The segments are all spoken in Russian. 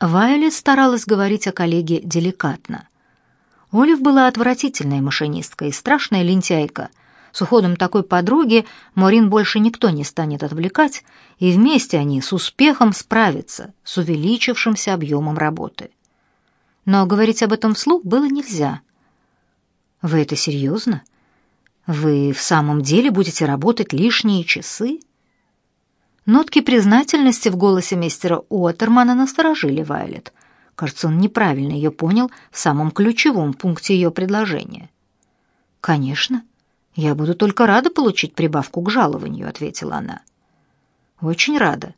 Вайолет старалась говорить о коллеге деликатно. Олив была отвратительной машинисткой, страшная лентяйка. С уходом такой подруги Морин больше никто не станет отвлекать, и вместе они с успехом справятся с увеличившимся объемом работы. Но говорить об этом вслух было нельзя. «Вы это серьезно? Вы в самом деле будете работать лишние часы?» Нотки признательности в голосе мистера Уоттермана насторожили Вайлет. Кажется, он неправильно ее понял в самом ключевом пункте ее предложения. «Конечно, я буду только рада получить прибавку к жалованию», — ответила она. «Очень рада.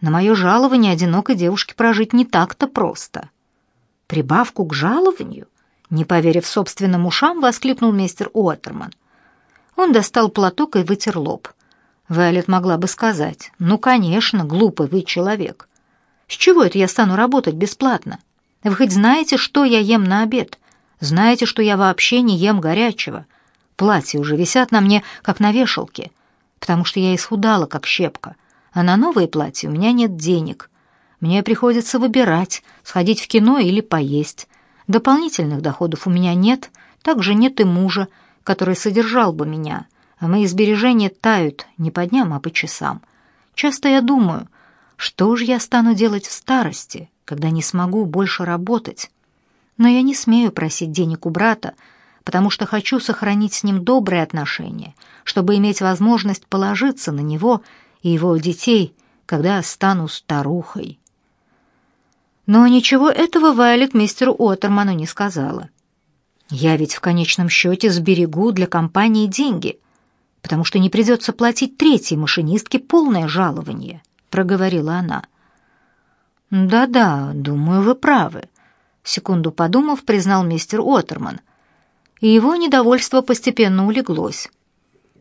На мое жалование одинокой девушке прожить не так-то просто». «Прибавку к жалованию?» Не поверив собственным ушам, воскликнул мистер Уоттерман. Он достал платок и вытер лоб. Вайлет могла бы сказать, «Ну, конечно, глупый вы человек. С чего это я стану работать бесплатно? Вы хоть знаете, что я ем на обед? Знаете, что я вообще не ем горячего? Платья уже висят на мне, как на вешалке, потому что я исхудала, как щепка, а на новые платья у меня нет денег. Мне приходится выбирать, сходить в кино или поесть. Дополнительных доходов у меня нет, также нет и мужа, который содержал бы меня» а мои сбережения тают не по дням, а по часам. Часто я думаю, что же я стану делать в старости, когда не смогу больше работать. Но я не смею просить денег у брата, потому что хочу сохранить с ним добрые отношения, чтобы иметь возможность положиться на него и его детей, когда стану старухой. Но ничего этого Вайлет мистеру Оттерману не сказала. Я ведь в конечном счете сберегу для компании деньги — потому что не придется платить третьей машинистке полное жалование», — проговорила она. «Да-да, думаю, вы правы», — секунду подумав, признал мистер Уоттерман. И его недовольство постепенно улеглось.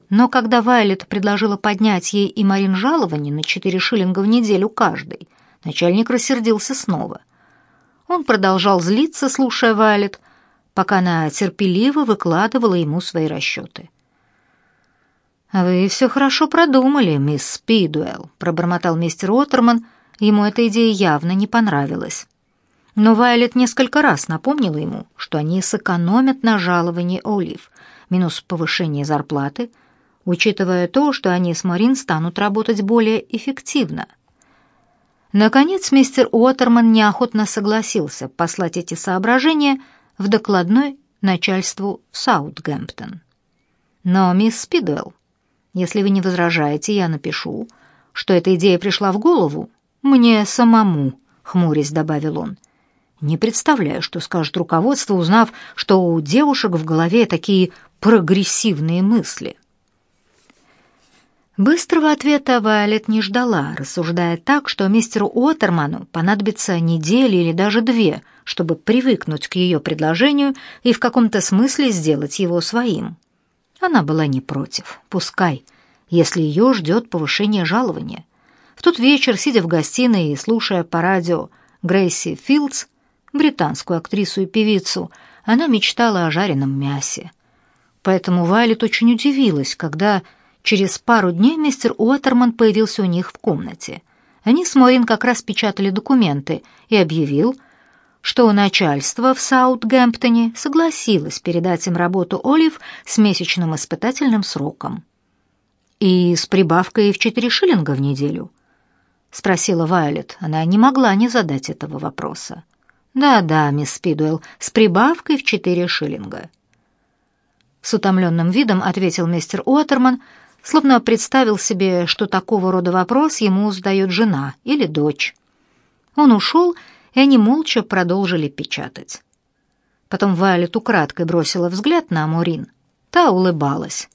Но когда Вайлет предложила поднять ей и Марин жалование на четыре шиллинга в неделю каждый, начальник рассердился снова. Он продолжал злиться, слушая Вайлет, пока она терпеливо выкладывала ему свои расчеты. «Вы все хорошо продумали, мисс Спидуэлл», — пробормотал мистер Уоттерман. Ему эта идея явно не понравилась. Но Вайлет несколько раз напомнила ему, что они сэкономят на жаловании Олив, минус повышение зарплаты, учитывая то, что они с Марин станут работать более эффективно. Наконец мистер Уоттерман неохотно согласился послать эти соображения в докладной начальству Саутгемптон. Но мисс Спидуэлл если вы не возражаете, я напишу, что эта идея пришла в голову мне самому, хмурясь добавил он. Не представляю, что скажет руководство, узнав, что у девушек в голове такие прогрессивные мысли. Быстрого ответа Вайолет не ждала, рассуждая так, что мистеру Уоттерману понадобится недели или даже две, чтобы привыкнуть к ее предложению и в каком-то смысле сделать его своим. Она была не против. Пускай, если ее ждет повышение жалования. В тот вечер, сидя в гостиной и слушая по радио Грейси Филдс, британскую актрису и певицу, она мечтала о жареном мясе. Поэтому Вайлет очень удивилась, когда через пару дней мистер Уоттерман появился у них в комнате. Они с Морин как раз печатали документы и объявил, что начальство в Саутгемптоне согласилось передать им работу Олив с месячным испытательным сроком. «И с прибавкой в четыре шиллинга в неделю?» — спросила Вайолет. Она не могла не задать этого вопроса. «Да-да, мисс Спидуэлл, с прибавкой в четыре шиллинга». С утомленным видом ответил мистер Уоттерман, словно представил себе, что такого рода вопрос ему задает жена или дочь. Он ушел и они молча продолжили печатать. Потом Вайлет украдкой бросила взгляд на Амурин. Та улыбалась.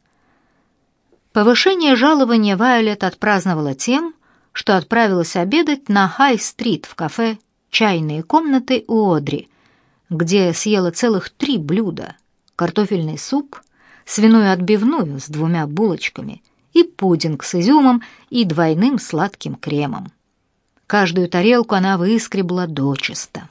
Повышение жалования Вайлет отпраздновала тем, что отправилась обедать на Хай-стрит в кафе «Чайные комнаты» у Одри, где съела целых три блюда — картофельный суп, свиную отбивную с двумя булочками и пудинг с изюмом и двойным сладким кремом. Каждую тарелку она выскребла дочисто.